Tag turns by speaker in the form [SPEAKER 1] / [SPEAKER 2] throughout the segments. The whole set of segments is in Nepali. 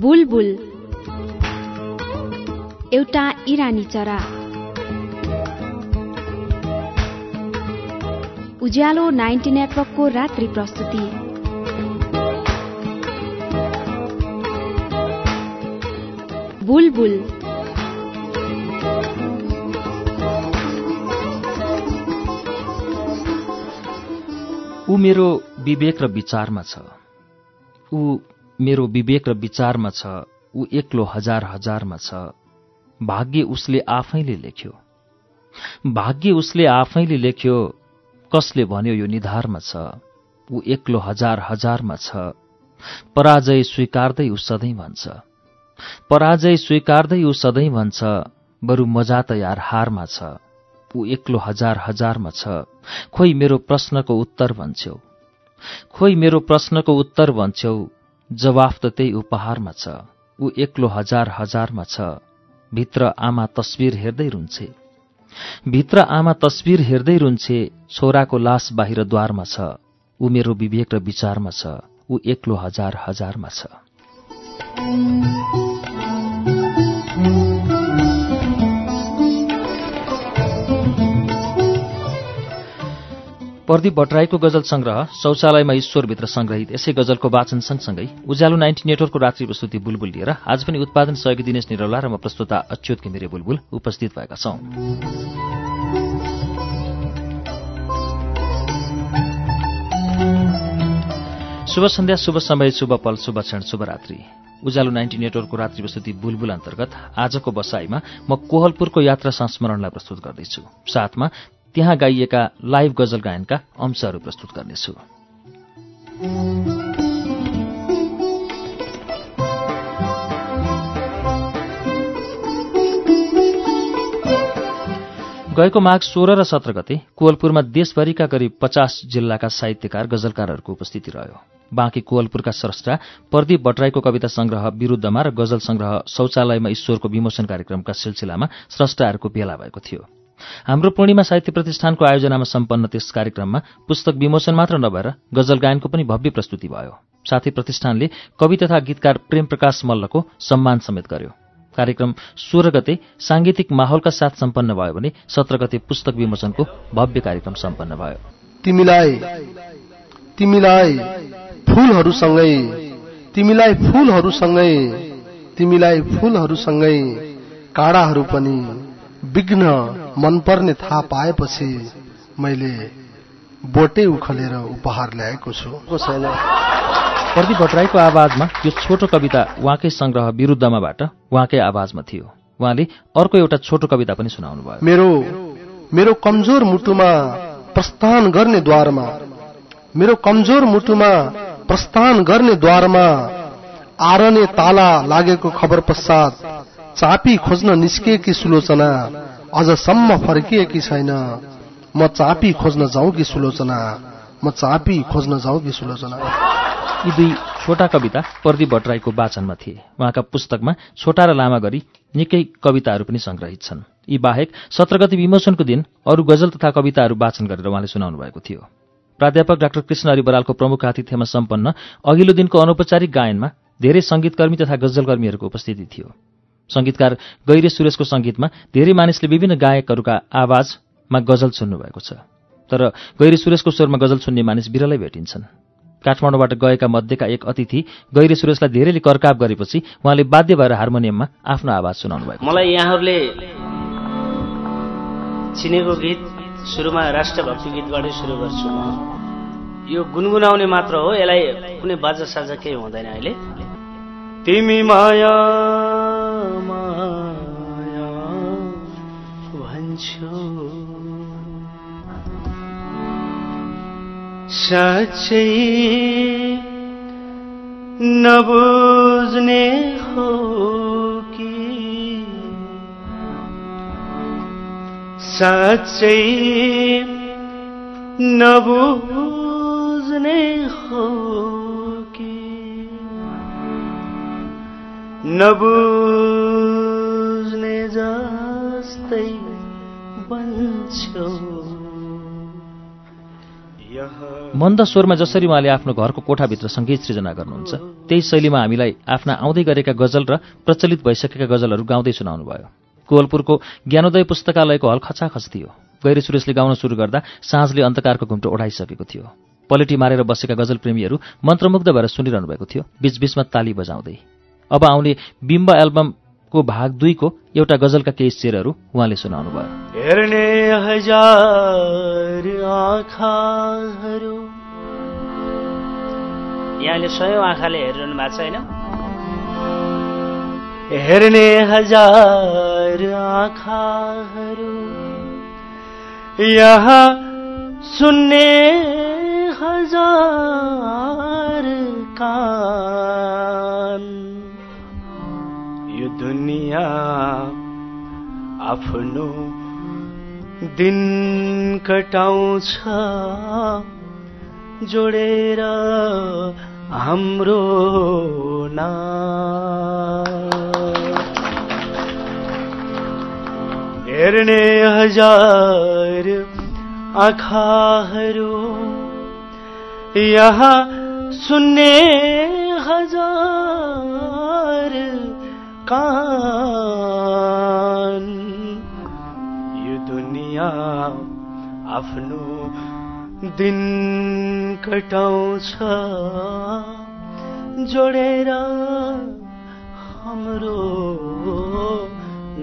[SPEAKER 1] बुलबुल। एउटा इरानी चरा। उज्यालो नाइन्टी नेटवर्कको रात्रि प्रस्तुति। बुलबुल।
[SPEAKER 2] ऊ मेरो विवेक र विचारमा छ। ऊ मेरो विवेक र विचारमा छ ऊ एक्लो हजार हजारमा छ। भाग्य उसले आफैले लेख्यो। भाग्य उसले आफैले लेख्यो कसले भन्यो यो निधारमा छ? ऊ एक्लो हजार हजारमा छ। पराजय स्वीकार्दै ऊ सधैँ भन्छ। पराजय स्वीकार्दै ऊ सधैँ भन्छ बरु मजा त यार हारमा छ। ऊ एक्लो हजार हजारमा छ। खोइ मेरो प्रश्नको उत्तर भन्छौ खोइ मेरो प्रश्नको उत्तर भन्छौ जवाफ त त्यही उपहारमा छ। ऊ एक्लो हजार हजारमा छ। भित्र आमा तस्विर हेर्दै रुन्छे। भित्र आमा तस्विर हेर्दै रुन्छे छोराको लास बाहिर द्वारमा छ। ऊ मेरो विवेक र विचारमा छ। ऊ एक्लो हजार हजारमा छ। प्रदीप भट्टराईको गजल संग्रह शौचालयमा ईश्वरभित्र संग्रहित। यसै गजलको वाचन सँगसँगै उज्यालो नाइन्टी नेटवर्कको रात्रि प्रस्तुति बुलबुल लिएर आज पनि उत्पादन सहयोगी दिनेश निरौला र म प्रस्तुता अच्युत घिमिरे बुलबुल उपस्थित भएका छौं। शुभ सन्ध्या शुभ समय शुभ पल शुभ क्षण शुभरात्रि उज्यालो नाइन्टी नेटवर्कको रात्रि प्रस्तुति बुलबुल अन्तर्गत आजको बसाईमा म कोहलपुरको यात्रा संस्मरणलाई प्रस्तुत गर्दैछु। साथमा त्यहाँ गाइएका लाइभ गजल गायनका अंशहरू प्रस्तुत गर्नेछु। गएको माघ सोह्र र सत्र गते कोवलपुरमा देशभरिका करिब पचास जिल्लाका साहित्यकार गजलकारहरूको उपस्थिति रह्यो। बाँकी कोवलपुरका स्रष्टा प्रदीप भट्टराईको कविता संग्रह विरूद्धमा र गजल संग्रह शौचालयमा ईश्वरको विमोचन कार्यक्रमका सिलसिलामा स्रष्टाहरूको भेला भएको थियो। हाम्रो पूर्णिमा साहित्य प्रतिष्ठानको आयोजनामा सम्पन्न त्यस कार्यक्रममा पुस्तक विमोचन मात्र नभएर गजल गायनको पनि भव्य प्रस्तुति भयो। साथै प्रतिष्ठानले कवि तथा गीतकार प्रेम प्रकाश मल्लको सम्मान समेत गर्यो। कार्यक्रम सोह्र गते साङ्गीतिक माहौलका साथ सम्पन्न भयो भने सत्र गते पुस्तक विमोचनको भव्य कार्यक्रम सम्पन्न भयो।
[SPEAKER 3] तिमीलाई तिमीलाई फूलहरूसँगै तिमीलाई तिमीलाई काँडाहरू पनि विघ्न मनपर्ने थाहा पाएपछि मैले बोटै उखलेर उपहार ल्याएको छु।
[SPEAKER 2] प्रदीप भट्टराईको आवाजमा यो छोटो कविता उहाँकै संग्रह विरुद्धमाबाट उहाँकै आवाजमा थियो। उहाँले अर्को एउटा छोटो कविता पनि सुनाउनु भयो
[SPEAKER 3] मेरो मेरो कमजोर मुटुमा प्रस्थान गर्ने द्वारमा मेरो कमजोर मुटुमा प्रस्थान गर्ने द्वारमा आरने ताला लागेको खबर पश्चात चापी खोज्न निस्किएकी सुलोचना अझसम्म फर्किएकी छैन। म चापी खोज्न जाउँ कि सुलोचना म चापी खोज्न जाउँ कि सुलोचना।
[SPEAKER 2] यी दुई छोटा कविता प्रदीप भट्टराईको वाचनमा थिए। उहाँका पुस्तकमा छोटा र लामा गरी निकै कविताहरू पनि संग्रहित छन्। यी बाहेक सत्र गति विमोचनको दिन अरू गजल तथा कविताहरू वाचन गरेर उहाँले सुनाउनु भएको थियो। प्राध्यापक डाक्टर कृष्ण हरि बरालको प्रमुख आतिथ्यमा सम्पन्न अघिल्लो दिनको अनौपचारिक गायनमा धेरै संगीतकर्मी तथा गजलकर्मीहरूको उपस्थिति थियो। संगीतकार गैरे सुरेशको संगीतमा धेरै मानिसले विभिन्न गायकहरूका आवाजमा गजल सुन्नुभएको छ। तर गैरे सुरेशको स्वरमा गजल सुन्ने मानिस बिरलै भेटिन्छन्। काठमाडौँबाट गएका मध्येका एक अतिथि गैरे सुरेशलाई धेरैले करकाप गरेपछि उहाँले बाध्य भएर हार्मोनियममा आफ्नो आवाज सुनाउनु भएको
[SPEAKER 4] मलाई यहाँहरूले चिनेको गीत सुरुमा राष्ट्रभक्ति गीतबाटै सुरु गर्छु यो गुनगुनाउने मात्र हो यसलाई कुनै बाजा साजा केही हुँदैन अहिले। तिमी माया माया भन्छौ साँच्चै नबुझ्ने हो कि साँच्चै नबुझ्ने हो नबुझ्ने जस्तै बन्छौ।
[SPEAKER 2] मन्द स्वरमा जसरी उहाँले आफ्नो घरको कोठाभित्र सङ्गीत सृजना गर्नुहुन्छ त्यही शैलीमा हामीलाई आफ्ना आउँदै गरेका गजल र प्रचलित भइसकेका गजलहरू गाउँदै सुनाउनु भयो कोवलपुरको ज्ञानोदय पुस्तकालयको हल खचाखच थियो। गैरी सुरेशले गाउन सुरु गर्दा साँझले अन्तकारको घुम्टो ओढाइसकेको थियो। पलेटी मारेर बसेका गजल प्रेमीहरू मन्त्रमुग्ध भएर सुनिरहनु भएको थियो। बीचबीचमा ताली बजाउँदै। अब आउने बिम्ब एल्बमको भाग दुईको एउटा गजलका केही शेरहरू उहाँले सुनाउनु भयो
[SPEAKER 4] हेर्ने हजार आँखाहरू। यहाँले स्वयं आँखाले हेरिरहनु भएको छ होइन? हेर्ने हजार आँखाहरू। यहाँ सुन्ने हजार कान। दुनियाँ आफ्नो दिन कटाउँछ जोडेर हाम्रो हेर्ने हजार आँखाहरू यहाँ सुन्ने हजार कान। यो दुनियाँ आफ्नो दिन कटाउँछ। जोडेर हाम्रो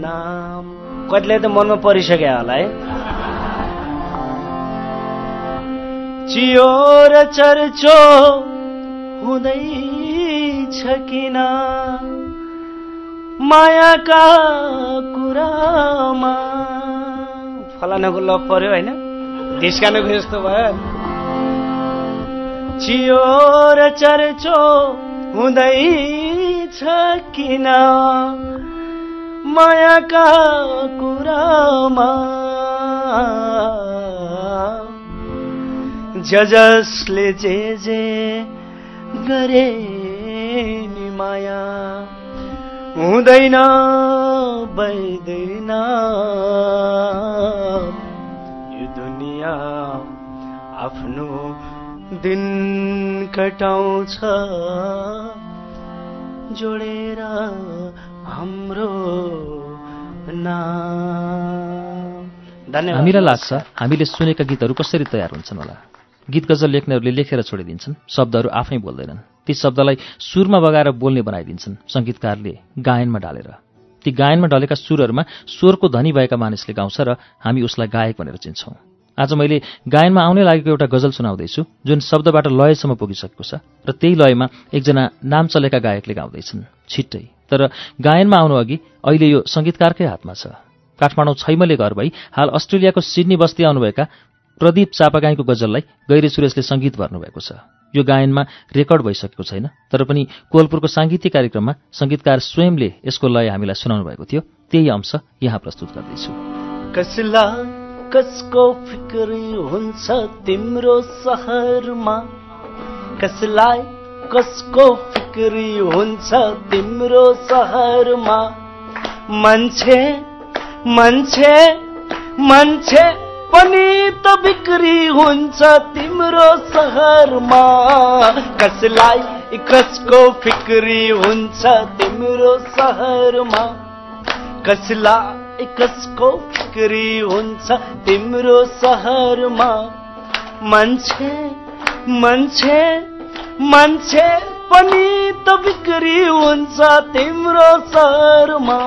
[SPEAKER 4] नाम। कतिले त मनमा परिसक्यो होला है? चियो र चर्चो हुँदैछ किन मायाका कुरामा। फलानाको लभ पर्यो होइन? धिस्कानुको जस्तो भयो। चियो र चर्चो हुँदैछ किन? मायाका कुरामा। जसले जे जे गरे नि माया। हुँदैन बैदैन यो दुनियाँ आफ्नो दिन कटाउँछ। जोडेर हाम्रो
[SPEAKER 2] हामीलाई लाग्छ हामीले सुनेका गीतहरू कसरी तयार हुन्छन् होला? गीत गजल लेख्नेहरूले लेखेर छोडिदिन्छन् शब्दहरू आफै बोल्दैनन्। ती शब्दलाई सुरमा बगाएर बोल्ने बनाइदिन्छन्। सङ्गीतकारले गायनमा डालेर। ती गायनमा ढलेका सुरहरूमा स्वरको धनी भएका मानिसले गाउँछ र हामी उसलाई गायक भनेर चिन्छौँ। आज मैले गायनमा आउनै लागेको एउटा गजल सुनाउँदैछु जुन शब्दबाट लयसम्म पुगिसकेको छ र त्यही लयमा एकजना नाम चलेका गायकले गाउँदैछन् छिट्टै। तर गायनमा आउनु अघि अहिले यो सङ्गीतकारकै हातमा छ। काठमाडौँ छैमले घर भई हाल अस्ट्रेलियाको सिडनी बस्ती आउनुभएका प्रदीप चापागाईको गजललाई गैरी सुरेशले सङ्गीत भर्नुभएको छ। यो गायनमा रेकर्ड भइसकेको छैन तर पनि कोलपुरको साङ्गीतिक कार्यक्रममा सङ्गीतकार स्वयंले यसको लय हामीलाई सुनाउनु भएको थियो। त्यही अंश यहाँ प्रस्तुत गर्दैछु।
[SPEAKER 4] कसको फिक्री हुन्छ तिम्रो सहरमा? कसलाई कसको फिक्री हुन्छ तिम्रो सहरमा? मान्छे मान्छे मान्छे पनि त बिक्री हुन्छ तिम्रो सहरमा। कसलाई कसको फिक्री हुन्छ तिम्रो सहरमा? कसलाई कसको फिक्री हुन्छ तिम्रो सहरमा? मान्छे मान्छे मान्छे पनि त बिक्री हुन्छ तिम्रो सहरमा।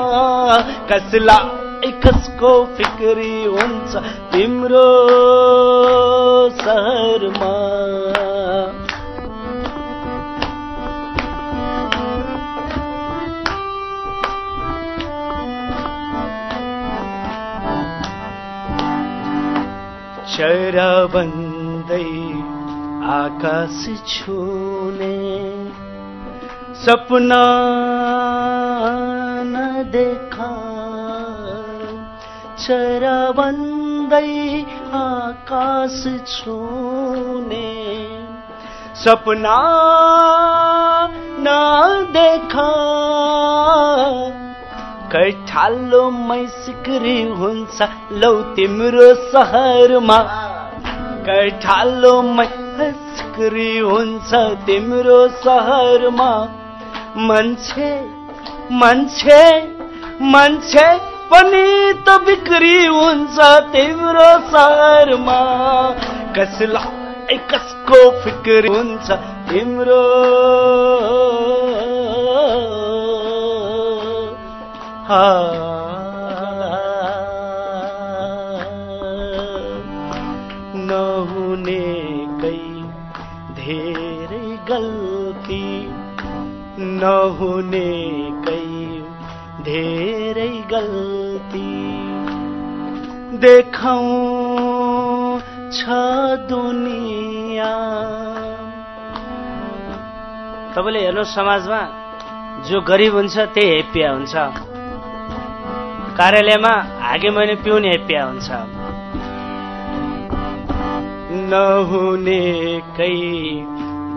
[SPEAKER 4] कसलाई कसको फिक्री हुन्छ तिम्रो सहरमा चरा बन्दै आकाश छुने सपना नदेखा चरा बन्दै आकाश छुने। सपना नदेखा कैठालोमै सिक्री हुन्छ लौ तिम्रो सहरमा। कैठालोमै हस्करी हुन्छ तिम्रो सहरमा। मान्छे मान्छे मान्छे। पनि त बिक्री हुन्छ तिम्रो सहरमा कसलाई कसको फिक्री हुन्छ तिम्रो हा। नहुनेकै धेरै गल्ती। देखाउ छ दुनिया। तपाईँले हेर्नु समाजमा जो गरिब हुन्छ त्यही हेप्पिया हुन्छ। कार्यालयमा हागे मैले पिउने हेप्पिया हुन्छ। नहुनेकै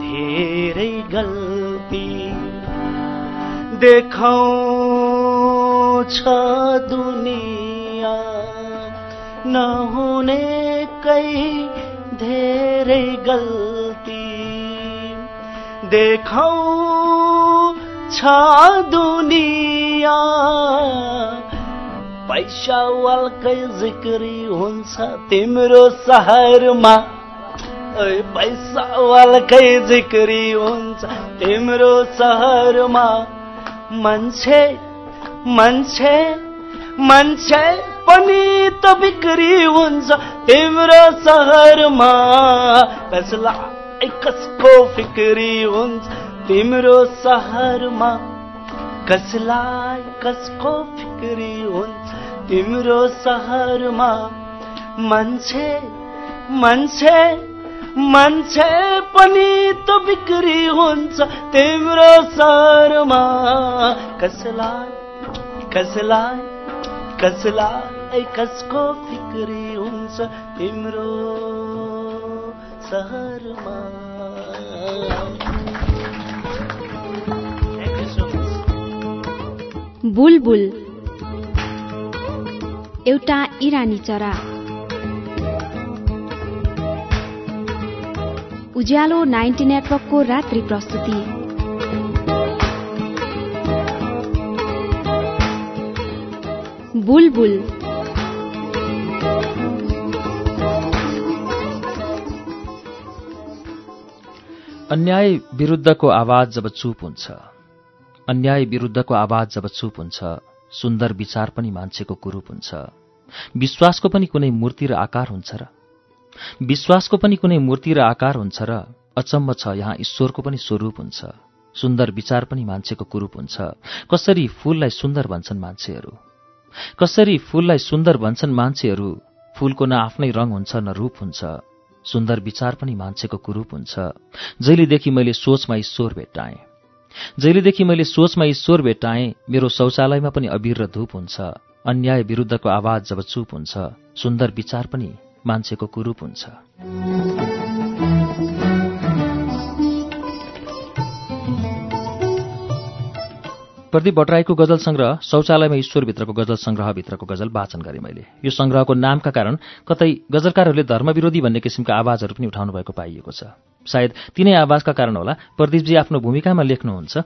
[SPEAKER 4] धेरै गल्ती। देखाउँछ दुनिया। नहुने कै धेरै गल्ती। देखाउँछ दुनिया। पैसा वालकै जिक्री हुन्छ तिम्रो सहरमा पैसा वालकै जिक्री हुन्छ तिम्रो सहरमा मान्छे मान्छे मान्छे। पनि त बिक्री हुन्छ तिम्रो सहरमा कसलाई कसको फिक्री हुन्छ तिम्रो सहरमा कसलाई कसको फिक्री हुन्छ तिम्रो सहरमा मान्छे मान्छे मान्छे पनि त बिक्री हुन्छ तिम्रो सहरमा कसलाई कसलाई कसलाई कसको फिक्री हुन्छ तिम्रो सहरमा?
[SPEAKER 1] बुलबुल। एउटा इरानी चरा। उज्यालो नाइन्टी नेटवर्कको रात्रि प्रस्तुति। बुलबुल।
[SPEAKER 2] अन्याय विरुद्धको आवाज जब चुप हुन्छ अन्याय विरुद्धको आवाज जब चुप हुन्छ सुन्दर विचार पनि मान्छेको कुरूप हुन्छ। विश्वासको पनि कुनै मूर्ति र आकार हुन्छ र विश्वासको पनि कुनै मूर्ति र आकार हुन्छ र अचम्म छ यहाँ ईश्वरको पनि स्वरूप हुन्छ सुन्दर विचार पनि मान्छेको कुरूप हुन्छ। कसरी फूललाई सुन्दर भन्छन् मान्छेहरू? कसरी फूललाई सुन्दर भन्छन् मान्छेहरू? फूलको न आफ्नै रङ हुन्छ न रूप हुन्छ। सुन्दर विचार पनि मान्छेको कुरूप हुन्छ। जहिलेदेखि मैले सोचमा ईश्वर भेट्टाएँ। जहिलेदेखि मैले सोचमा ईश्वर भेट्टाएँ मेरो शौचालयमा पनि अबिर र धूप हुन्छ। अन्याय विरुद्धको आवाज जब चुप हुन्छ सुन्दर विचार पनि मान्छेको कुरूप हुन्छ। प्रदीप भट्टराईको गजल सङ्ग्रह शौचालयमा ईश्वरभित्रको गजल सङ्ग्रहभित्रको गजल वाचन गरेँ मैले। यो सङ्ग्रहको नामका कारण कतै गजलकारहरूले धर्मविरोधी भन्ने किसिमका आवाजहरू पनि उठाउनु भएको पाइएको छ। सायद तिनै आवाजका कारण होला प्रदीपजी आफ्नो भूमिकामा लेख्नुहुन्छ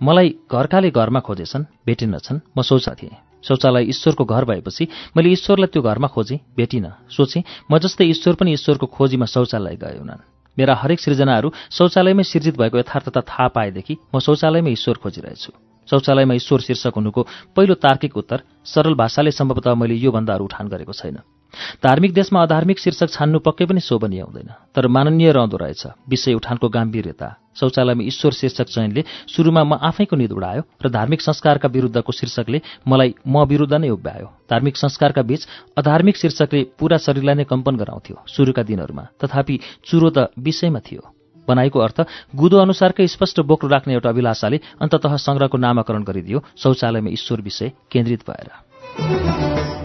[SPEAKER 2] मलाई घरकाले घरमा खोजेछन् भेटिनछन् म सोचा थिएँ। शौचालय ईश्वरको घर भएपछि मैले ईश्वरलाई त्यो घरमा खोजेँ भेटिनँ। सोचेँ म जस्तै ईश्वर पनि ईश्वरको खोजीमा शौचालय गए हुनन्। मेरा हरेक सृजनाहरू शौचालयमै सिर्जित भएको यथार्थता थाहा पाएदेखि म शौचालयमै ईश्वर खोजिरहेछु। शौचालयमा ईश्वर शीर्षक हुनुको पहिलो तार्किक उत्तर सरल भाषाले सम्भवतः मैले योभन्दा अरू उठान गरेको छैन। धार्मिक देशमा अधार्मिक शीर्षक छान्नु पक्कै पनि शोभनीय हुँदैन तर माननीय रहँदो रहेछ। विषय उठानको गाम्भीर्यता शौचालयमा ईश्वर शीर्षक चयनले सुरुमा म आफैको निद उडायो र धार्मिक संस्कारका विरुद्धको शीर्षकले मलाई म विरुद्ध नै उभ्यायो। धार्मिक संस्कारका बीच अधार्मिक शीर्षकले पूरा शरीरलाई नै कम्पन गराउँथ्यो सुरुका दिनहरूमा तथापि चुरो त विषयमा थियो। बनाइको अर्थ गुदो अनुसारकै स्पष्ट बोक्रो राख्ने एउटा अभिलाषाले अन्ततः संग्रहको नामाकरण गरिदियो। शौचालयमा ईश्वर विषय केन्द्रित भएर।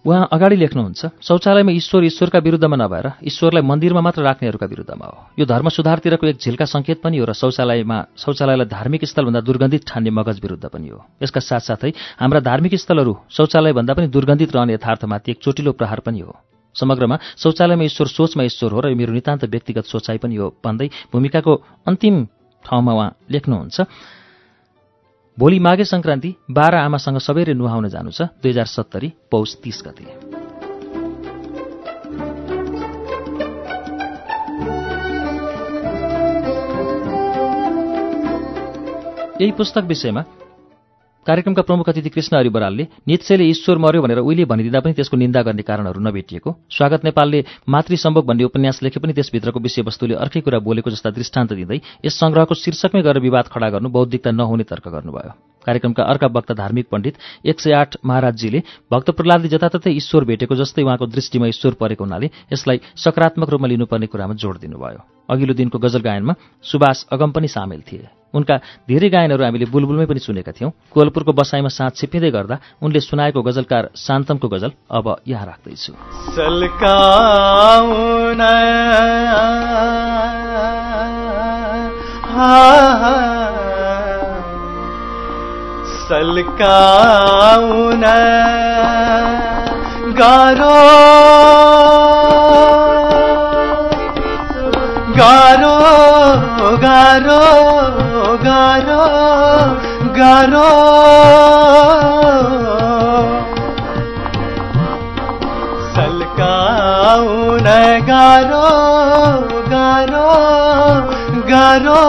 [SPEAKER 2] उहाँ अगाडि लेख्नुहुन्छ शौचालयमा ईश्वर ईश्वरका विरुद्धमा नभएर ईश्वरलाई मन्दिरमा मात्र राख्नेहरूका विरुद्धमा हो। यो धर्म सुधारतिरको एक झिल्का सङ्केत पनि हो र शौचालयमा शौचालयलाई धार्मिक स्थलभन्दा दुर्गन्धित ठान्ने मगज विरुद्ध पनि हो। यसका साथसाथै हाम्रा धार्मिक स्थलहरू शौचालयभन्दा पनि दुर्गन्धित रहने यथार्थमाथि एक चोटिलो प्रहार पनि हो। समग्रमा शौचालयमा ईश्वर सोचमा ईश्वर हो र मेरो नितान्त व्यक्तिगत सोचाइ पनि हो भन्दै भूमिकाको अन्तिम ठाउँमा उहाँ लेख्नुहुन्छ। भोलि माघे सङ्क्रान्ति बाह्र आमासँग सबैले नुहाउन जानु छ दुई हजार सत्तरी पौष तीस गते। यही पुस्तक विषयमा कार्यक्रमका प्रमुख अतिथि कृष्ण हरि बरालले नित्सेले ईश्वर मर्यो भनेर उहिले भनिदिँदा पनि त्यसको निन्दा गर्ने कारणहरू नभेटिएको। स्वागत नेपालले मातृसम्भोग भन्ने उपन्यास लेखे पनि त्यसभित्रको विषयवस्तुले अर्कै कुरा बोलेको जस्ता दृष्टान्त दिँदै यस सङ्ग्रहको शीर्षकमै गएर विवाद खडा गर्नु बौद्धिकता नहुने तर्क गर्नुभयो। कार्यक्रमका अर्का वक्ता धार्मिक पण्डित एक सय आठ महाराजजीले भक्त प्रहलादले जताततै ईश्वर भेटेको जस्तै उहाँको दृष्टिमा ईश्वर परेको हुनाले यसलाई सकारात्मक रूपमा लिनुपर्ने कुरामा जोड दिनुभयो। अघिल्लो दिनको गजल गायनमा सुभाष अगम पनि सामेल थिए। उनका धेरै गायनहरू हामीले बुलबुलमै पनि सुनेका थियौँ। कोलपुरको बसाइमा साँझ छिप्पिँदै गर्दा उनले सुनाएको गजलकार शान्तमको गजल अब यहाँ राख्दैछु।
[SPEAKER 5] गारो गारो गारो गारो गो सल्कागारो गारो गारो गारो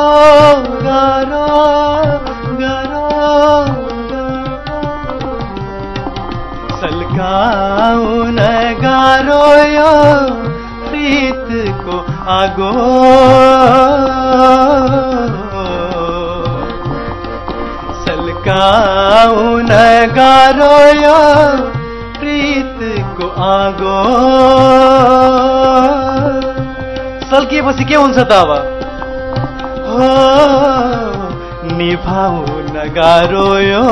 [SPEAKER 5] गारो सलकाउन गारो यो प्रीत को आगो। सल्काउन गारो यो प्रीतको आगो। सल्किएपछि के हुन्छ त अब हो निभाउन गारो यो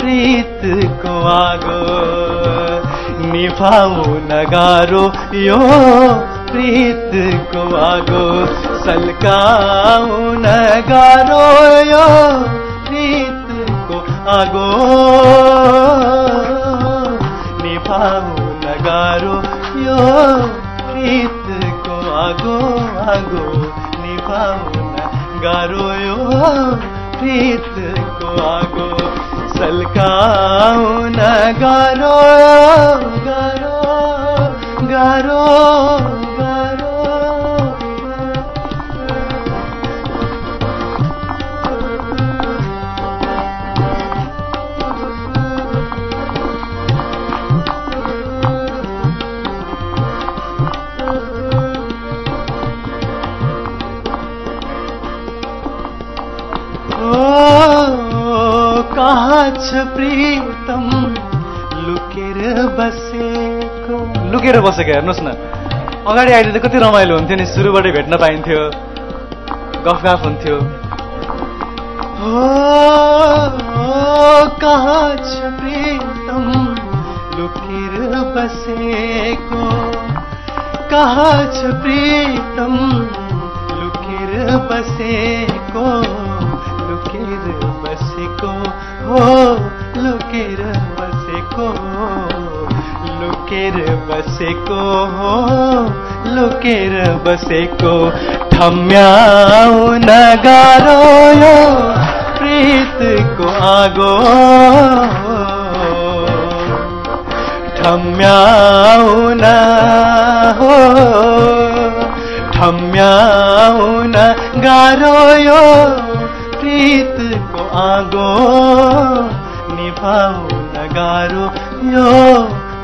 [SPEAKER 5] प्रीतको आगो। निभाउन गारो यो प्रीतको आगो। सल्काउन गारो यो आगो निभाउन गारो यो प्रीतको आगो आगो निभाउन गारो यो प्रीतको आगो सल्काउन गारो गारो गारो छ प्रीतम लुकेर बसेको। लुकेर बसेको हेर्नुहोस् न। अगाडि आइले त कति रमाइलो हुन्थ्यो नि सुरुबाटै भेट्न पाइन्थ्यो। गफ गफ हुन्थ्यो कहाँ छ प्रीतम लुकेर बसेको। कहाँ छ प्रीतम लुकेर बसेको। लुकेर बसेको। हो लुकेर बसेको लुकेर बसेको हो लुकेर बसेको ठम्याउन गाह्रो यो प्रीतको आगो ठम्याउन हो ठम्याउन गाह्रो यो आगो निभाउन गाह्रो यो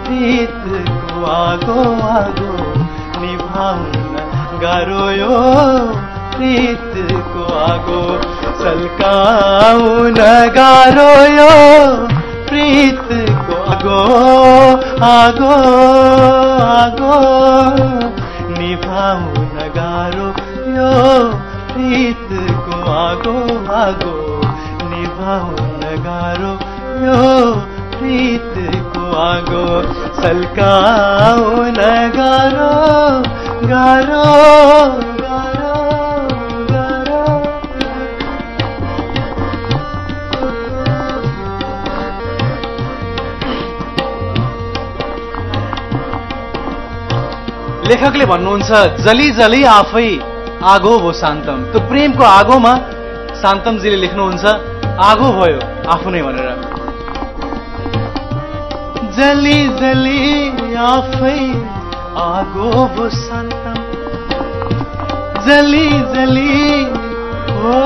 [SPEAKER 5] प्रीतको आगो आगो निभाउन गाह्रो यो प्रीतको आगो सल्काउन गाह्रो यो प्रीतको आगो आगो आगो निभाउन गाह्रो यो प्रीतको आगो आगो। निभाउन गाह्रो यो प्रीतको आगो सल्काउन गाह्रो गाह्रो गाह्रो गाह्रो लेखकले भन्नुहुन्छ जली जली आफै आगो भो शान्तम। त्यो प्रेमको आगोमा शान्तमजीले लेख्नुहुन्छ आगो भयो आफू नै भनेर। जली जली आफै आगो भो जली जली हो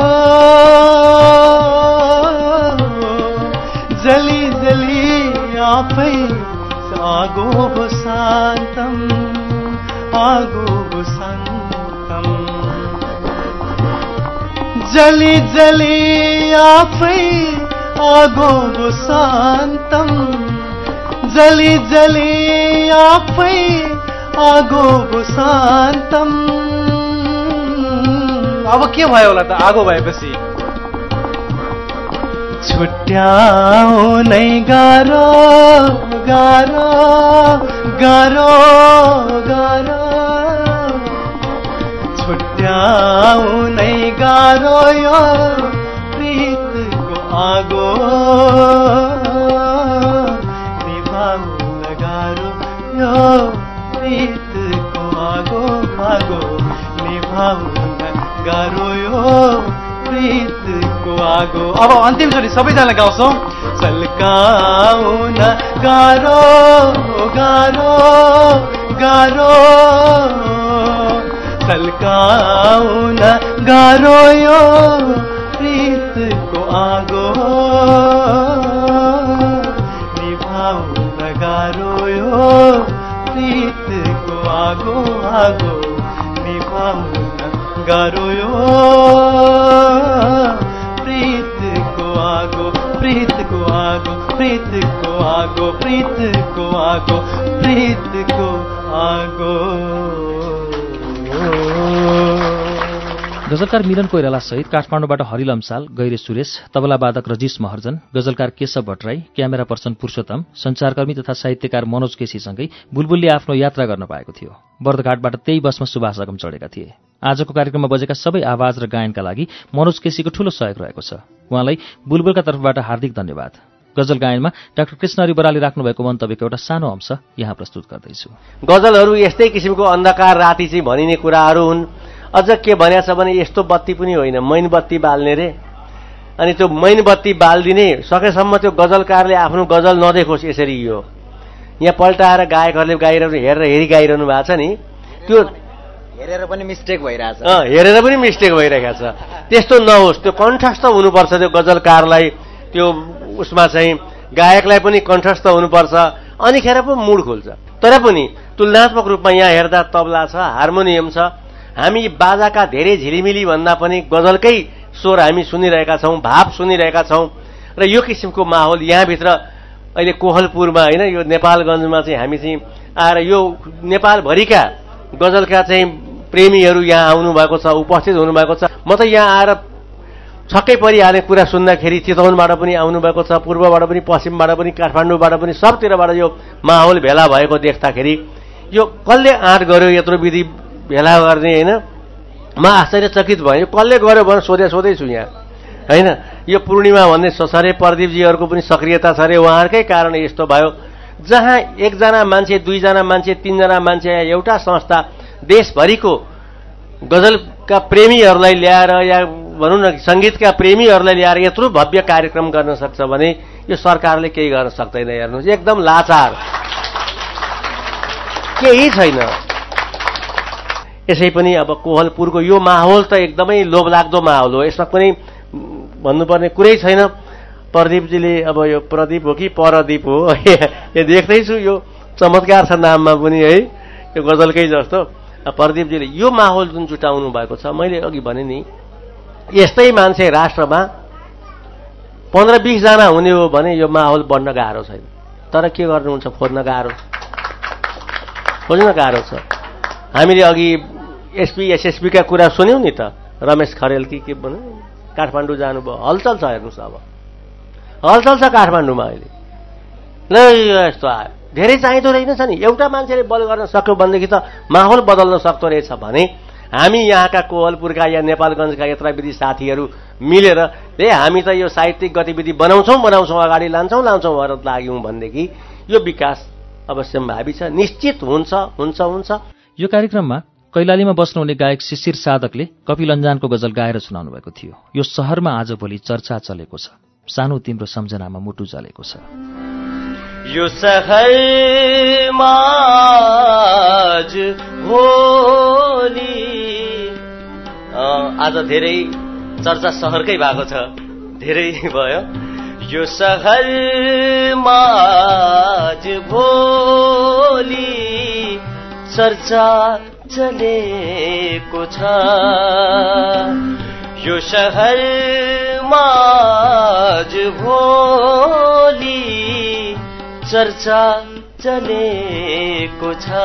[SPEAKER 5] जली जली आफै आगो भो आगो शान्तम जली जली आफै आगो शान्तम जली जली आफै आगो शान्तम अब के भयो होला त? आगो भएपछि। छुट्याउनै गाह्रो गाह्रो गाह्रो गाह्रो। छुट्याउनै गाह्रो यो प्रीतको आगो। निभाउन गाह्रो यो प्रीतको आगो आगो। निभाउन गाह्रो यो प्रीतको आगो। अब अन्तिमचोटि सबैजना गाउँछौँ। सल्काउन गाह्रो गाह्रो गाह्रो सल्काउन गाह्रो यो प्रीतको आगो। निभाउन गाह्रो यो प्रीतको आगो आगो। निभाउन गाह्रो यो प्रीतको आगो प्रीतको आगो प्रीतको आगो प्रीतको आगो प्रीतको आगो।
[SPEAKER 2] गजलकार मिलन कोइराला सहित काठमाडौँबाट हरिल अम्साल गैरे सुरेश तबलावादक रजिस महर्जन गजलकार केशव भट्टराई क्यामेरा पर्सन पुरुषोत्तम सञ्चारकर्मी तथा साहित्यकार मनोज केसीसँगै बुलबुलले आफ्नो यात्रा गर्न पाएको थियो। बर्दघाटबाट त्यही बसमा सुभाष अगम चढेका थिए। आजको कार्यक्रममा बजेका सबै आवाज र गायनका लागि मनोज केसीको ठूलो सहयोग रहेको छ। उहाँलाई बुलबुलका तर्फबाट हार्दिक धन्यवाद। गजल गायनमा डाक्टर कृष्णहरि बराले राख्नुभएको मन्तव्यको एउटा सानो अंश यहाँ प्रस्तुत गर्दैछु।
[SPEAKER 6] गजलहरू यस्तै किसिमको अन्धकार राति चाहिँ भनिने कुराहरू हुन्। अझ के भनेको छ भने यस्तो बत्ती पनि होइन मैन बत्ती बाल्ने रे। अनि त्यो मैन बत्ती बालिदिने सकेसम्म त्यो गजलकारले आफ्नो गजल नदेखोस् यसरी यो। यहाँ पल्टाएर गायकहरूले गाइरहनु हेरेर हेरी गाइरहनु भएको छ नि। त्यो
[SPEAKER 7] हेरेर पनि मिस्टेक भइरहेछ।
[SPEAKER 6] हेरेर पनि मिस्टेक भइरहेको छ। त्यस्तो नहोस् त्यो कण्ठस्थ हुनुपर्छ त्यो गजलकारलाई। त्यो उसमा चाहिँ गायकलाई पनि कण्ठस्थ हुनुपर्छ। अनिखेर पो मुड खुल्छ। तर पनि तुलनात्मक रूपमा यहाँ हेर्दा तबला छ हार्मोनियम छ। हामी बाजाका धेरै झिलिमिली भन्दा पनि गजलकै स्वर हामी सुनिरहेका छौँ भाव सुनिरहेका छौँ। र यो किसिमको माहौल यहाँभित्र अहिले कोहलपुरमा होइन यो नेपालगञ्जमा चाहिँ हामी चाहिँ आएर यो नेपालभरिका गजलका चाहिँ प्रेमीहरू यहाँ आउनुभएको छ उपस्थित हुनुभएको छ। म त यहाँ आएर छक्कै परिहाल्ने कुरा सुन्दाखेरि चितवनबाट पनि आउनुभएको छ पूर्वबाट पनि पश्चिमबाट पनि काठमाडौँबाट पनि सबतिरबाट यो माहौल भेला भएको देख्दाखेरि यो कसले आँट गर्यो यत्रो विधि भेला गर्ने होइन? म आश्चर्यचकित भएँ। कसले गर्यो भनेर सोधे सोधैछु यहाँ। होइन? यो पूर्णिमा भन्ने छ अरे प्रदीपजीहरूको पनि सक्रियता छ अरे उहाँहरूकै कारण यस्तो भयो। जहाँ एकजना मान्छे दुईजना मान्छे तिनजना मान्छे एउटा संस्था देशभरिको गजलका प्रेमीहरूलाई ल्याएर या भनौँ न सङ्गीतका प्रेमीहरूलाई ल्याएर यत्रो भव्य कार्यक्रम गर्न सक्छ भने यो सरकारले केही गर्न सक्दैन हेर्नुहोस्। एकदम लाचार। केही छैन। यसै पनि अब कोहलपुरको यो माहौल त एकदमै लोभलाग्दो माहौल हो। यसमा कुनै भन्नुपर्ने कुरै छैन। प्रदीपजीले अब यो प्रदीप हो कि परदीप हो यो देख्दैछु। यो चमत्कार छ नाममा पनि है। यो गजलकै जस्तो। प्रदीपजीले यो माहौल जुन जुटाउनु भएको छ मैले अघि भने नि यस्तै मान्छे राष्ट्रमा पन्ध्र बिसजना हुने हो भने यो माहौल बढ्न गाह्रो छैन। तर के गर्नुहुन्छ? खोज्न गाह्रो। खोज्न गाह्रो छ। हामीले अघि एसपी एसएसपीका कुरा सुन्यौँ नि त। रमेश खरेल कि के भन्नु काठमाडौँ जानुभयो। हलचल छ हेर्नुहोस् अब। हलचल छ काठमाडौँमा अहिले।
[SPEAKER 8] ल यस्तो आयो। धेरै चाहिँदो रहेनछ नि। एउटा मान्छेले बल गर्न सक्यो भनेदेखि त माहौल बदल्न सक्दो रहेछ भने हामी यहाँका कोहलपुरका या नेपालगञ्जका यत्राविधि साथीहरू मिलेर ए हामी त यो साहित्यिक गतिविधि बनाउँछौँ बनाउँछौँ अगाडि लान्छौँ लान्छौँ भएर लाग्यौँ भनेदेखि यो विकास अवश्यम्भावी छ निश्चित हुन्छ हुन्छ हुन्छ।
[SPEAKER 2] यो कार्यक्रममा कैलालीमा बस्नुहुने गायक शिशिर साधकले कपिल अन्जानको गजल गाएर सुनाउनु भएको थियो। यो सहरमा आजभोलि चर्चा चलेको छ। सानो तिम्रो सम्झनामा मुटु जलेको छ।
[SPEAKER 8] यो आज धेरै चर्चा सहरकै भएको छ। धेरै भयो। यो सहरमा भोलि चर्चा चलेको छ। यो सहरमा भोलि चर्चा चलेको छ।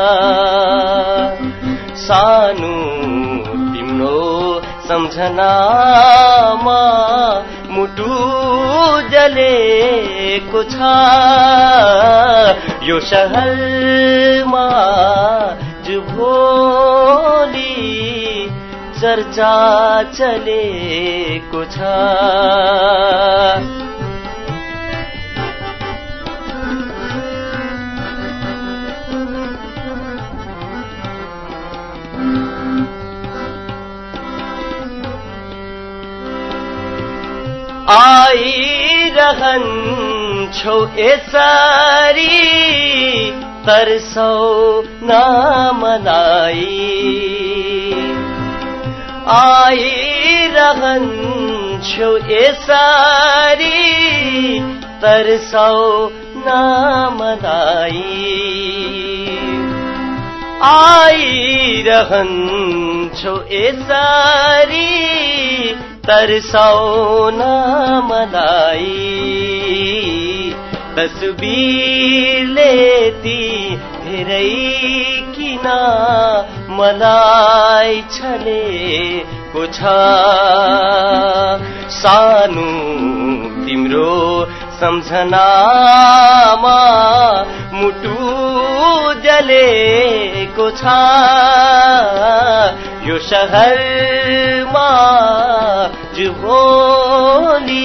[SPEAKER 8] सानो तिम्रो सम्झनामा मुटु जलेको छ। यो सहरमा भोलि चर्चा चलेको छ। आइरहन्छौ यसरी तर्सौ नामलाई आइरहन्छौ यसरी तर्सौ नामलाई आइरहन्छौ यसरी तरसाउन मलाई तस्बिरले ती धेरै किन मलाई छलेको छ सानो तिम्रो सम्झनामा मुटु जलेको छ यो सहरमा भोलि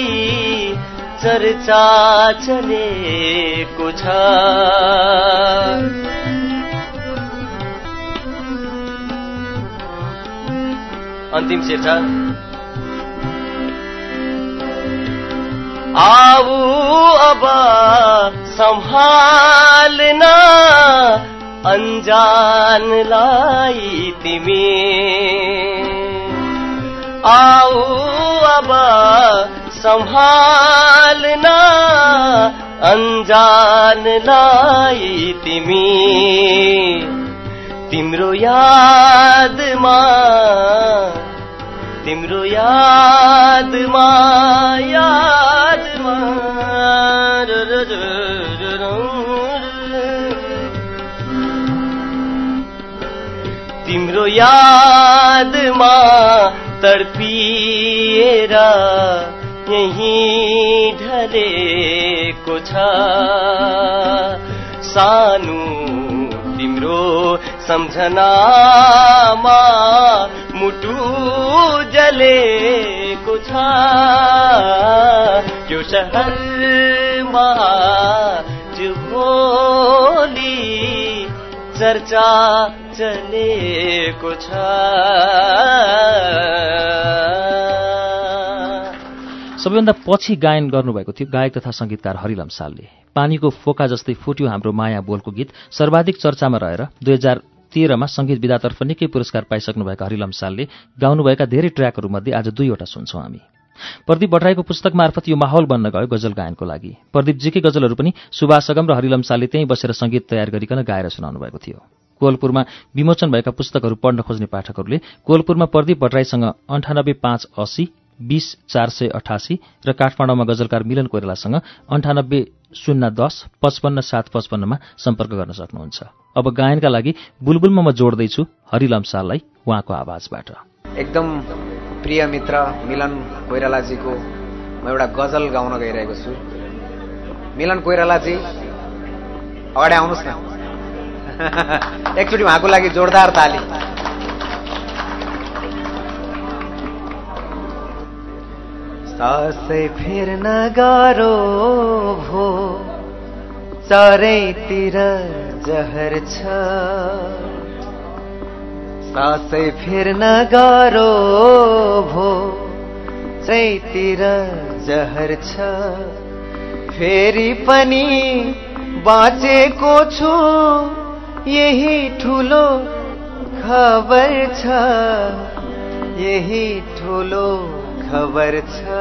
[SPEAKER 8] चर्चा चलेको छ। अन्तिम शेर आऊ अब सम्हाल्न अनजानलाई तिमी। आऊ अब सम्हाल्न अनजानलाई तिमी। तिम्रो यादमा तिम्रो यादमा यादमा तिम्रो यादमा तडपिएर। यही ढलेको छ। सानो तिम्रो सम्झनामा मुटु जलेको छ। यो सहरमा भोलि चर्चा चलेको छ।
[SPEAKER 2] सबैभन्दा पछि गायन गर्नुभएको थियो गायक तथा सङ्गीतकार हरिलम सालले पानीको फोका जस्तै फुट्यो हाम्रो माया बोलको गीत सर्वाधिक चर्चामा रहेर दुई हजार तेह्रमा सङ्गीत विधातर्फ निकै पुरस्कार पाइसक्नुभएका हरिलम सालले गाउनुभएका धेरै ट्र्याकहरूमध्ये आज दुईवटा सुन्छौँ हामी। प्रदीप भट्टराईको पुस्तक मार्फत यो माहौल बन्न गयो गजल गायनको लागि। प्रदीपजीकै गजलहरू पनि सुभाष सगम र हरिलम सालले त्यहीँ बसेर सङ्गीत तयार गरिकन गाएर सुनाउनु भएको थियो। कोलपुरमा विमोचन भएका पुस्तकहरू पढ्न खोज्ने पाठकहरूले कोलपुरमा प्रदीप भट्टराईसँग अन्ठानब्बे पाँच असी बिस चार सय अठासी र काठमाडौँमा गजलकार मिलन कोइरालासँग अन्ठानब्बे शून्य दस पचपन्न सात पचपन्नमा सम्पर्क गर्न सक्नुहुन्छ। अब गायनका लागि बुलबुलमा म जोड्दैछु हरिलम साललाई उहाँको आवाजबाट।
[SPEAKER 7] एकदम प्रिय मित्र मिलन कोइरालाजीको म एउटा गजल गाउन गइरहेको छु। मिलन कोइरालाजी
[SPEAKER 9] अगाडि आउनुहोस् न। एकचोटि उहाँको लागि जोरदार ताली। सासै फेर्न गाह्रो भो चारैतिर जहर छ। सासै फेर्न गाह्रो भो चैतिर जहर छ। फेरि पनि बाँचेको छु यही ठुलो खबर छ यही ठुलो खबर छ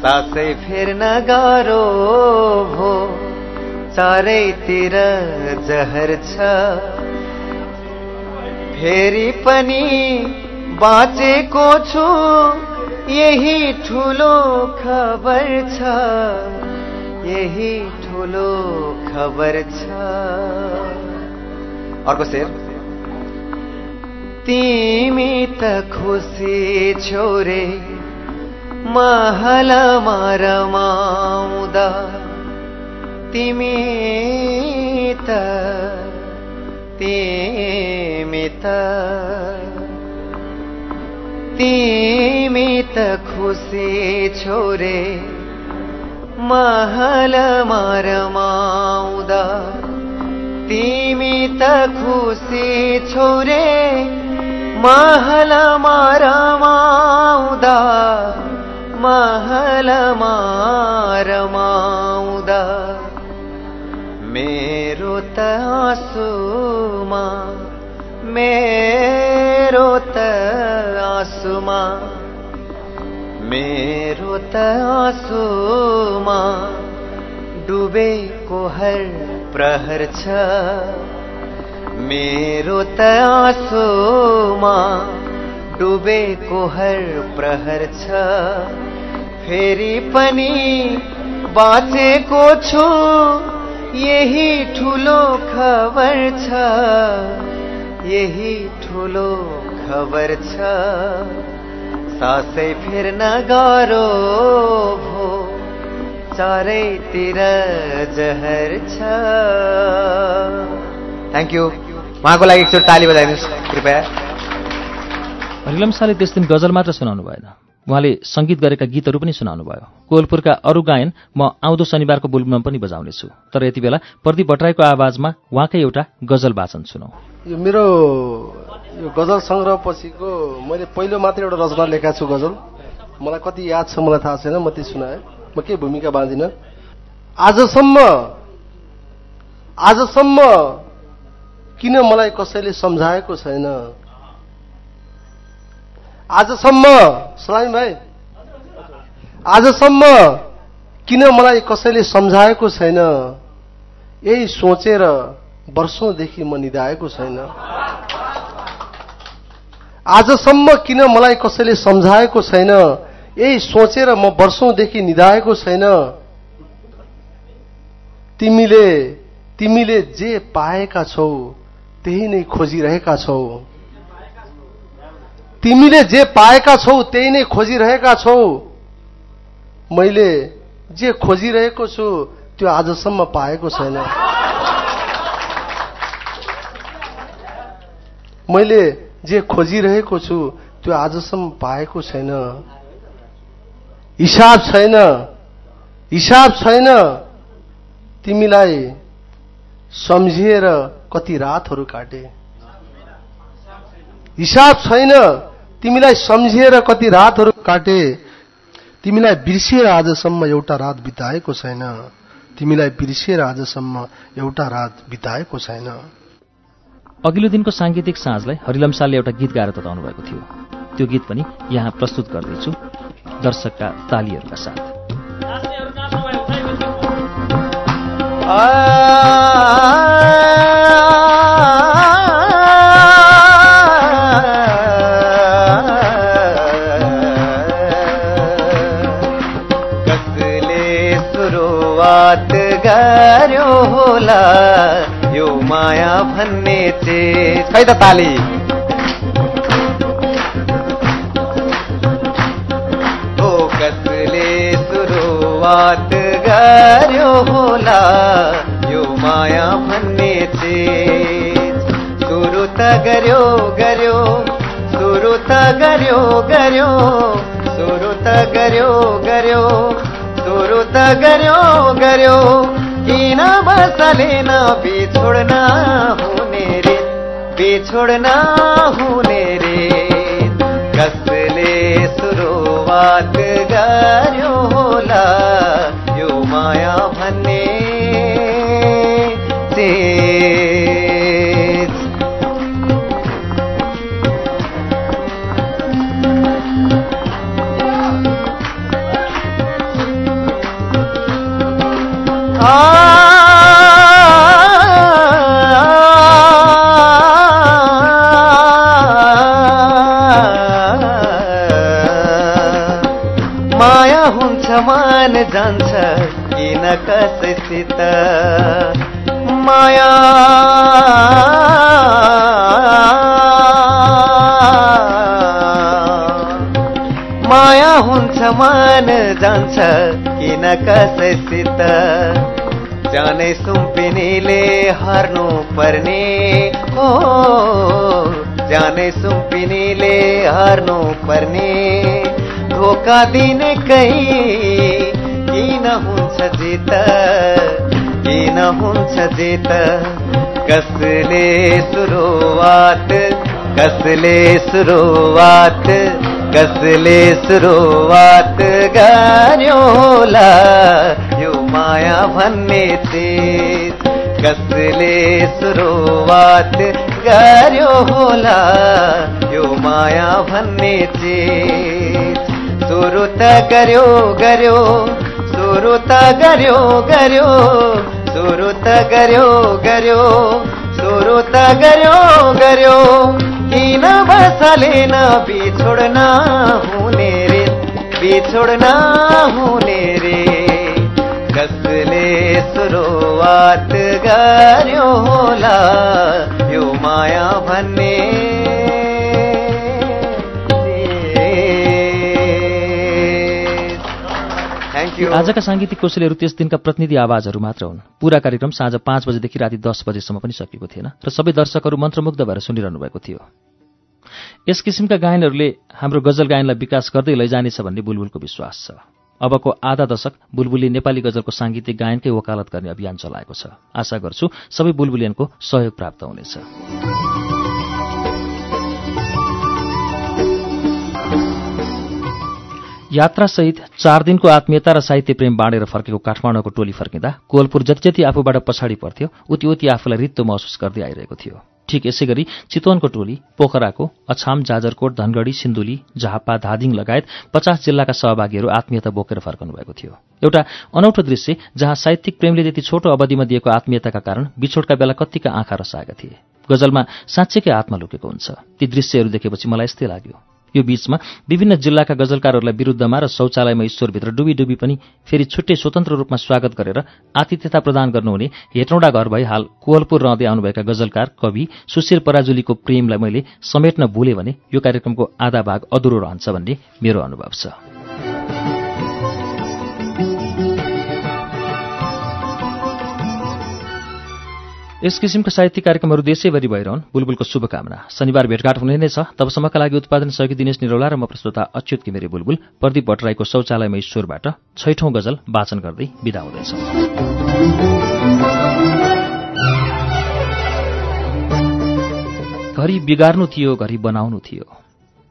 [SPEAKER 9] सासै फेर्न गाह्रो भो। चारैतिर जहर छ फेरि पनि बाँचेको छु। यही ठुलो खबर छ यही ठुलो खबर छ अर्को शेर। तिमी त खुसी छोरे महलमा रमाउँदा तिमी त तिमी त। तिमी त खुसी छोरे महलमा रमाउँदा तिमी त खुसी छोरे महलमा रमाउँदा महलमा रमाउँदा मेरो त आँसुमा मेरो त आँसुमा मेरो त आँसुमा डुबेको हर प्रहर छ मेरो त आँसुमा डुबेको हर प्रहर छ। फेरि पनि बाँचेको छु यही ठुलो खबर छ। यही ठुलो खबर छ। सासै फेर्न गाह्रो भो चारैतिर जहर छ। थ्याङ्क यू उहाँको लागि एकचोटि ताली बजाइदिनुहोस् कृपया।
[SPEAKER 2] हरिलम शाहले त्यस दिन गजल मात्र सुनाउनु भएन। उहाँले सङ्गीत गरेका गीतहरू पनि सुनाउनु भयो। कोलपुरका अरू गायन म आउँदो शनिबारको बुलबुलमा पनि बजाउनेछु। तर यति बेला प्रदीप भट्टराईको आवाजमा उहाँकै एउटा गजल वाचन सुनौ।
[SPEAKER 3] यो मेरो यो गजल सङ्ग्रह पछिको मैले पहिलो मात्र एउटा रचना लेखा छु गजल। मलाई कति याद छ मलाई थाहा छैन म त्यो सुनाएँ। म केही भूमिका बाँधिनँ। आजसम्म आजसम्म किन मलाई कसैले सम्झाएको छैन? आजसम्म सलामी भाइ आजसम्म किन मलाई कसैले सम्झाएको छैन? यही सोचेर वर्षौंदेखि म निधाएको छैन। आजसम्म किन मलाई कसैले सम्झाएको छैन? यही सोचेर म वर्षौंदेखि निधाएको छैन। तिमीले तिमीले जे पाएका छौ त्यही नै खोजिरहेका छौ। तिमीले जे पाएका छौ त्यही नै खोजिरहेका छौ। मैले जे खोजिरहेको छु त्यो आजसम्म पाएको छैन। मैले जे खोजिरहेको छु त्यो आजसम्म पाएको छैन। हिसाब छैन। हिसाब छैन। तिमीलाई सम्झिएर कति रातहरू काटे। हिसाब छैन। तिमीलाई सम्झिएर कति रातहरू काटे। तिमीलाई बिर्सिएर आजसम्म एउटा रात बिताएको छैन। तिमीलाई बिर्सिएर आजसम्म एउटा रात बिताएको छैन।
[SPEAKER 2] अघिल्लो दिनको साङ्गीतिक साँझलाई हरिलम शाहले एउटा गीत गाएर तताउनु भएको थियो। त्यो गीत पनि यहाँ प्रस्तुत गर्दैछु। दर्शकका तालीहरूका साथ।
[SPEAKER 9] सुरुवात गर्यो होला। यो माया भन्ने त ताली। कसले सुरुवात गर्यो होला। यो माया भन्ने चिज सुरु त गर्यो गर्यो। सुरु त गर्यो गर्यो। सुरु त गर्यो गर्यो। त गर्यो गर्यो। किन बसलेन बिछोड्न हुने रे। बिछोड्न हुने रे। कसले सुरुवात गर्यो होला? यो माया माया हुन्छ मान जान्छ किन कसैसित माया माया हुन्छ मान जान्छ किन कसैसित जाने सुम्पिनीले हर्नु पर्ने हो जाने सुम्पिनीले हर्नु पर्ने धोका दिने कहीँ किन हुन्छ जित किन हुन्छ जित कसले सुरुवात कसले सुरुवात कसले सुरुवात गर्यो माया भन्ने चिज कसले सुरुवात गर्यो होला? यो माया भन्ने चिज सुरु त गर्यो गर्यो सुरु त गर्यो गर्यो सुरु त गर्यो गर्यो सुरु त गर्यो गर्यो। किन बसलेन बिछोड्न हुने रे बिछोड्न हुने रे। सुरुवात गर्यो होला यो माया भन्ने।
[SPEAKER 2] आजका साङ्गीतिक कौशलीहरू त्यस दिनका प्रतिनिधि आवाजहरू मात्र हुन्। पूरा कार्यक्रम साँझ पाँच बजेदेखि राति दस बजेसम्म पनि सकिएको थिएन र सबै दर्शकहरू मन्त्रमुग्ध भएर सुनिरहनु भएको थियो। यस किसिमका गायनहरूले हाम्रो गजल गायनलाई विकास गर्दै लैजानेछ भन्ने बुलबुलको विश्वास छ। अबको आधा दशक बुलबुली नेपाली गजलको साङ्गीतिक गायनकै वकालत गर्ने अभियान चलाएको छ। आशा गर्छु सबै बुलबुलियनको सहयोग प्राप्त हुनेछ। यात्रासहित चार दिनको आत्मीयता र साहित्य प्रेम बाँडेर फर्केको काठमाडौँको टोली फर्किँदा कोलपुर जति जति आफूबाट पछाडि पर्थ्यो उति उति आफूलाई रित्तो महसुस गर्दै आइरहेको थियो। ठिक यसै गरी चितवनको टोली पोखराको अछाम जाजरकोट धनगढी सिन्धुली झापा धादिङ लगायत पचास जिल्लाका सहभागीहरू आत्मीयता बोकेर फर्कनु भएको थियो। एउटा अनौठो दृश्य जहाँ साहित्यिक प्रेमले त्यति छोटो अवधिमा दिएको आत्मीयताका कारण बिछोडका बेला कत्तिका आँखा रसाएका थिए। गजलमा साँच्चैकै आत्मा लुकेको हुन्छ। ती दृश्यहरू देखेपछि मलाई यस्तै लाग्यो। यो बीचमा विभिन्न जिल्लाका गजलकारहरूलाई विरुद्धमा र शौचालयमा ईश्वरभित्र डुबी डुबी पनि फेरि छुट्टै स्वतन्त्र रूपमा स्वागत गरेर आतिथ्यता प्रदान गर्नुहुने हेटौँडा घर भई हाल कोहलपुर रहँदै आउनुभएका गजलकार कवि सुशील पराजुलीको प्रेमलाई मैले समेट्न भुलेँ भने यो कार्यक्रमको आधा भाग अधुरो रहन्छ भन्ने मेरो अनुभव छ। यस किसिमका साहित्यिक कार्यक्रमहरू देशैभरि भइरहन्। बुलबुलको शुभकामना। शनिबार भेटघाट हुने नै छ। तबसम्मका लागि उत्पादन सहयोगी दिनेश निरौला र म प्रस्तुता अच्युत किमेरी बुलबुल। प्रदीप भट्टराईको शौचालयमा ईश्वरबाट छैठौं गजल वाचन गर्दै विदा हुँदैछौं। घरि बिगार्नु थियो घरि बनाउनु थियो।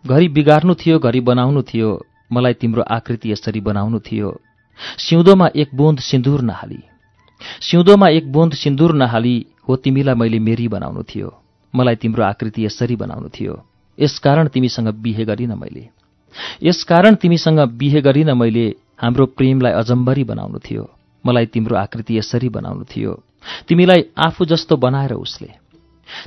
[SPEAKER 2] घरि बिगार्नु थियो घरि बनाउनु थियो। मलाई तिम्रो आकृति यसरी बनाउनु थियो। सिउँदोमा एक बुन्द सिन्दुर नहाली। सिउँदोमा एक बुन्द सिन्दुर नहाली। हो तिमीलाई मैले मेरी बनाउनु थियो। मलाई तिम्रो आकृति यसरी बनाउनु थियो। यसकारण तिमीसँग बिहे गरिन मैले। यसकारण तिमीसँग बिहे गरिन मैले। हाम्रो प्रेमलाई अजम्बरी बनाउनु थियो। मलाई तिम्रो आकृति यसरी बनाउनु थियो। तिमीलाई आफू जस्तो बनाएर उसले।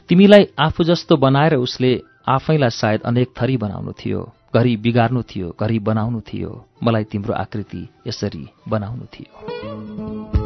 [SPEAKER 2] तिमीलाई आफू जस्तो बनाएर उसले आफैलाई सायद अनेक थरी बनाउनु थियो। घरि बिगार्नु थियो घरि बनाउनु थियो। मलाई तिम्रो आकृति यसरी बनाउनु थियो।